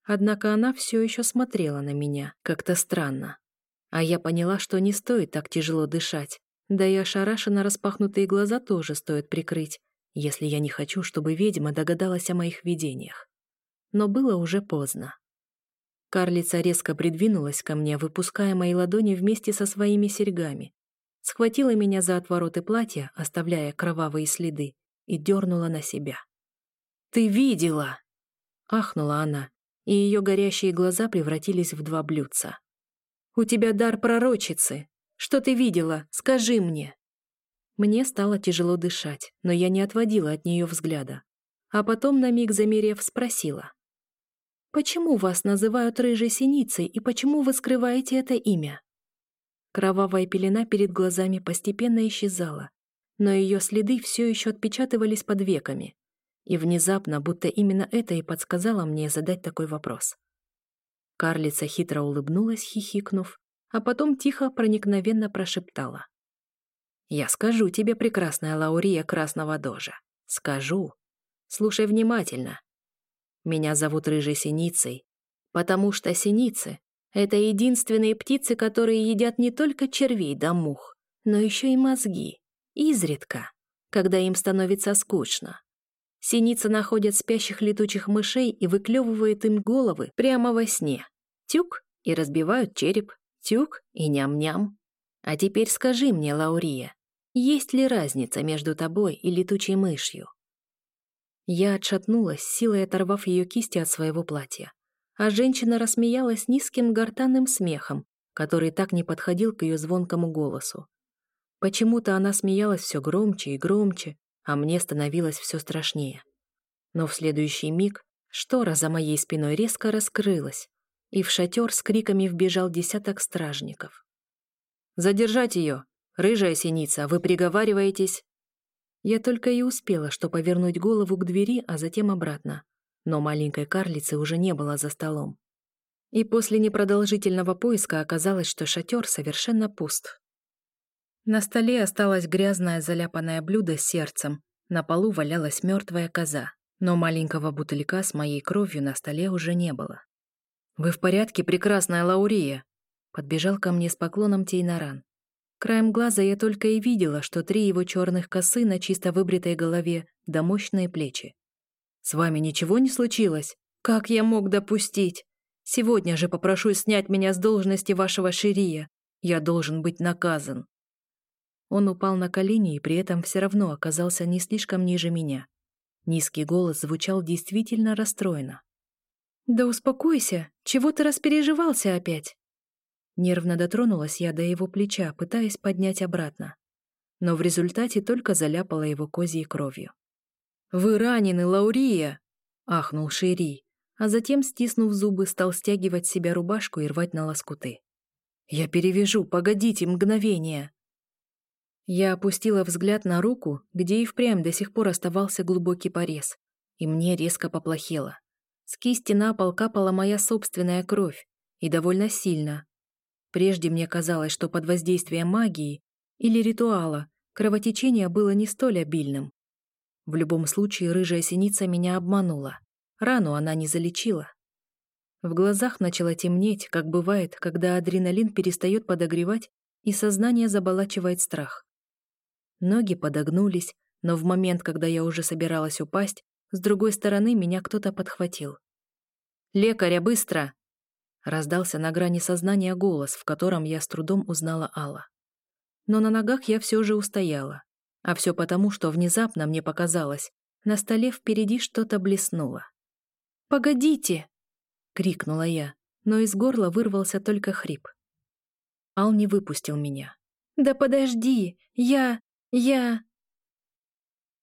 Speaker 1: Однако она все еще смотрела на меня, как-то странно. А я поняла, что не стоит так тяжело дышать. Да и ошарашенно распахнутые глаза тоже стоит прикрыть, если я не хочу, чтобы ведьма догадалась о моих видениях. Но было уже поздно. Карлица резко придвинулась ко мне, выпуская мои ладони вместе со своими серьгами. Схватила меня за отвороты платья, оставляя кровавые следы, и дернула на себя. «Ты видела!» — ахнула она, и ее горящие глаза превратились в два блюдца. «У тебя дар пророчицы! Что ты видела? Скажи мне!» Мне стало тяжело дышать, но я не отводила от нее взгляда. А потом, на миг замерев, спросила. «Почему вас называют рыжей синицей и почему вы скрываете это имя?» Кровавая пелена перед глазами постепенно исчезала, но ее следы все еще отпечатывались под веками. И внезапно, будто именно это и подсказало мне задать такой вопрос. Карлица хитро улыбнулась, хихикнув, а потом тихо, проникновенно прошептала. «Я скажу тебе, прекрасная Лаурия Красного Дожа. Скажу. Слушай внимательно. Меня зовут Рыжей Синицей, потому что синицы — это единственные птицы, которые едят не только червей да мух, но еще и мозги. Изредка, когда им становится скучно. Синица находит спящих летучих мышей и выклевывает им головы прямо во сне. Тюк и разбивают череп, тюк и ням-ням. А теперь скажи мне, Лаурия, есть ли разница между тобой и летучей мышью? Я отшатнулась, силой оторвав ее кисти от своего платья. А женщина рассмеялась низким гортанным смехом, который так не подходил к ее звонкому голосу. Почему-то она смеялась все громче и громче, а мне становилось все страшнее. Но в следующий миг штора за моей спиной резко раскрылась, и в шатер с криками вбежал десяток стражников. «Задержать ее! Рыжая синица, вы приговариваетесь!» Я только и успела, что повернуть голову к двери, а затем обратно. Но маленькой карлицы уже не было за столом. И после непродолжительного поиска оказалось, что шатер совершенно пуст. На столе осталось грязное заляпанное блюдо с сердцем, на полу валялась мертвая коза, но маленького бутылька с моей кровью на столе уже не было. «Вы в порядке, прекрасная Лаурия?» Подбежал ко мне с поклоном Тейнаран. Краем глаза я только и видела, что три его черных косы на чисто выбритой голове да мощные плечи. «С вами ничего не случилось? Как я мог допустить? Сегодня же попрошу снять меня с должности вашего ширия. Я должен быть наказан». Он упал на колени и при этом все равно оказался не слишком ниже меня. Низкий голос звучал действительно расстроенно. «Да успокойся! Чего ты распереживался опять?» Нервно дотронулась я до его плеча, пытаясь поднять обратно. Но в результате только заляпала его козьей кровью. «Вы ранены, Лаурия!» — ахнул Шири, а затем, стиснув зубы, стал стягивать себя рубашку и рвать на лоскуты. «Я перевяжу, погодите мгновение!» Я опустила взгляд на руку, где и впрямь до сих пор оставался глубокий порез, и мне резко поплохело. С кисти на пол капала моя собственная кровь, и довольно сильно. Прежде мне казалось, что под воздействием магии или ритуала кровотечение было не столь обильным. В любом случае рыжая синица меня обманула. Рану она не залечила. В глазах начало темнеть, как бывает, когда адреналин перестает подогревать и сознание заболачивает страх. Ноги подогнулись, но в момент, когда я уже собиралась упасть, с другой стороны меня кто-то подхватил. «Лекаря, быстро!» Раздался на грани сознания голос, в котором я с трудом узнала Алла. Но на ногах я все же устояла. А все потому, что внезапно мне показалось, на столе впереди что-то блеснуло. «Погодите!» — крикнула я, но из горла вырвался только хрип. Ал не выпустил меня. «Да подожди! Я... Я...»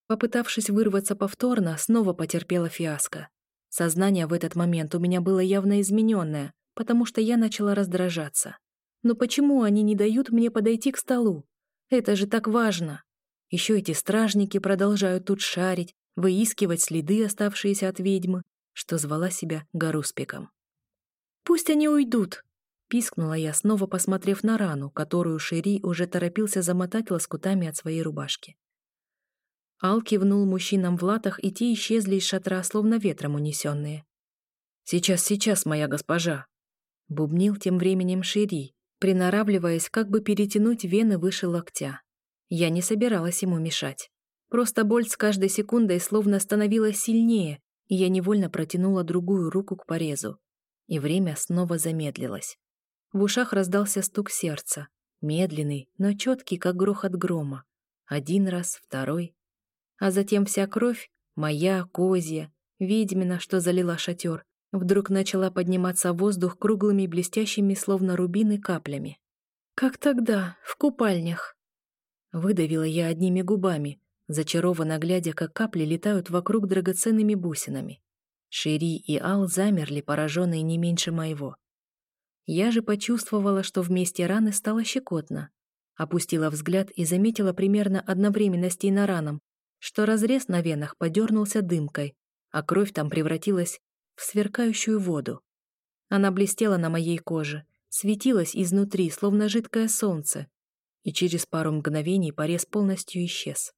Speaker 1: Попытавшись вырваться повторно, снова потерпела фиаско. Сознание в этот момент у меня было явно измененное, потому что я начала раздражаться. Но почему они не дают мне подойти к столу? Это же так важно. Еще эти стражники продолжают тут шарить, выискивать следы, оставшиеся от ведьмы, что звала себя Гаруспиком. «Пусть они уйдут», — Пискнула я, снова посмотрев на рану, которую Шири уже торопился замотать лоскутами от своей рубашки. Ал кивнул мужчинам в латах, и те исчезли из шатра, словно ветром унесенные. «Сейчас, сейчас, моя госпожа!» Бубнил тем временем Шири, приноравливаясь, как бы перетянуть вены выше локтя. Я не собиралась ему мешать. Просто боль с каждой секундой словно становилась сильнее, и я невольно протянула другую руку к порезу. И время снова замедлилось. В ушах раздался стук сердца, медленный, но четкий, как грохот грома. Один раз, второй. А затем вся кровь, моя, козья, ведьмина, что залила шатер, вдруг начала подниматься в воздух круглыми блестящими, словно рубины, каплями. «Как тогда, в купальнях?» Выдавила я одними губами, зачарованно глядя, как капли летают вокруг драгоценными бусинами. Шири и Ал замерли, пораженные не меньше моего. Я же почувствовала, что вместе раны стало щекотно. Опустила взгляд и заметила примерно одновременно с Тейнараном, что разрез на венах подернулся дымкой, а кровь там превратилась в сверкающую воду. Она блестела на моей коже, светилась изнутри, словно жидкое солнце, и через пару мгновений порез полностью исчез.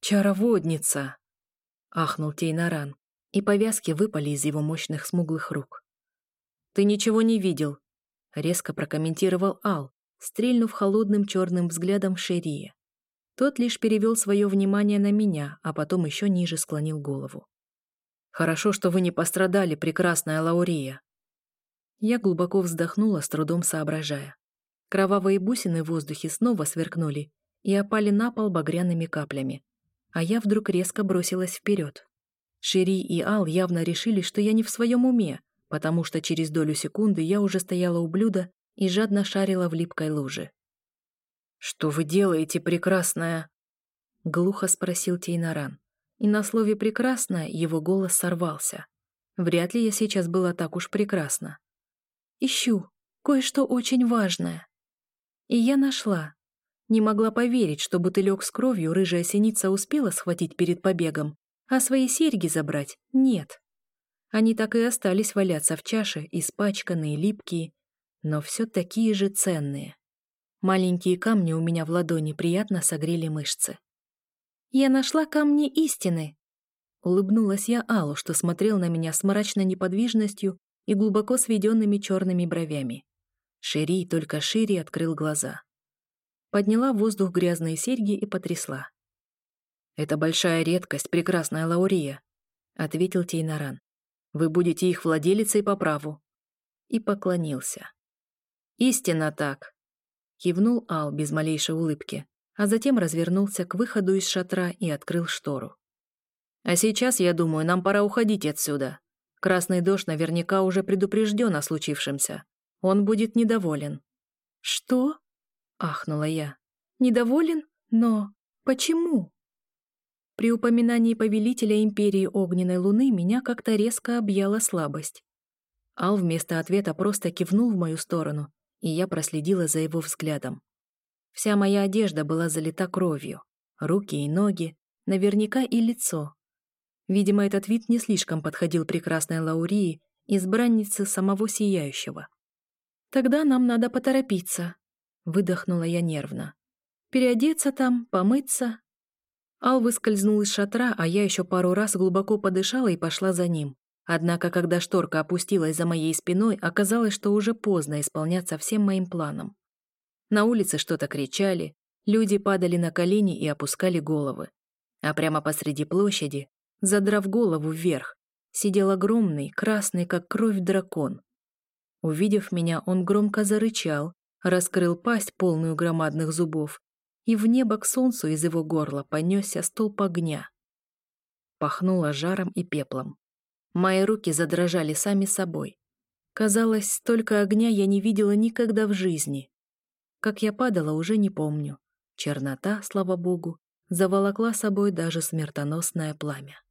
Speaker 1: «Чароводница!» — ахнул Тейнаран, и повязки выпали из его мощных смуглых рук. «Ты ничего не видел», — резко прокомментировал Ал, стрельнув холодным черным взглядом Шерия. Тот лишь перевел свое внимание на меня, а потом еще ниже склонил голову. «Хорошо, что вы не пострадали, прекрасная Лаурия». Я глубоко вздохнула, с трудом соображая. Кровавые бусины в воздухе снова сверкнули и опали на пол багряными каплями, а я вдруг резко бросилась вперед. Шири и Ал явно решили, что я не в своем уме, потому что через долю секунды я уже стояла у блюда и жадно шарила в липкой луже. «Что вы делаете, прекрасная?» — глухо спросил Тейнаран. И на слове «прекрасная» его голос сорвался. Вряд ли я сейчас была так уж прекрасна. «Ищу. Кое-что очень важное». И я нашла. Не могла поверить, что бутылек с кровью рыжая синица успела схватить перед побегом, а свои серьги забрать — нет. Они так и остались валяться в чаше, испачканные, липкие, но все такие же ценные. Маленькие камни у меня в ладони приятно согрели мышцы. «Я нашла камни истины!» Улыбнулась я Аллу, что смотрел на меня с мрачной неподвижностью и глубоко сведенными черными бровями. Шири только шире открыл глаза подняла в воздух грязные серьги и потрясла. «Это большая редкость, прекрасная Лаурия», — ответил Тейнаран. «Вы будете их владелицей по праву». И поклонился. «Истинно так», — кивнул Ал без малейшей улыбки, а затем развернулся к выходу из шатра и открыл штору. «А сейчас, я думаю, нам пора уходить отсюда. Красный дождь наверняка уже предупрежден о случившемся. Он будет недоволен». «Что?» — ахнула я. «Недоволен? Но почему?» При упоминании повелителя Империи Огненной Луны меня как-то резко объяла слабость. Ал вместо ответа просто кивнул в мою сторону, и я проследила за его взглядом. Вся моя одежда была залита кровью. Руки и ноги, наверняка и лицо. Видимо, этот вид не слишком подходил прекрасной Лаурии, избраннице самого Сияющего. «Тогда нам надо поторопиться», Выдохнула я нервно. Переодеться там, помыться. Ал выскользнул из шатра, а я еще пару раз глубоко подышала и пошла за ним. Однако, когда шторка опустилась за моей спиной, оказалось, что уже поздно исполняться всем моим планам. На улице что-то кричали, люди падали на колени и опускали головы. А прямо посреди площади, задрав голову вверх, сидел огромный, красный, как кровь дракон. Увидев меня, он громко зарычал, раскрыл пасть, полную громадных зубов, и в небо к солнцу из его горла понесся столб огня. Пахнуло жаром и пеплом. Мои руки задрожали сами собой. Казалось, столько огня я не видела никогда в жизни. Как я падала, уже не помню. Чернота, слава богу, заволокла собой даже смертоносное пламя.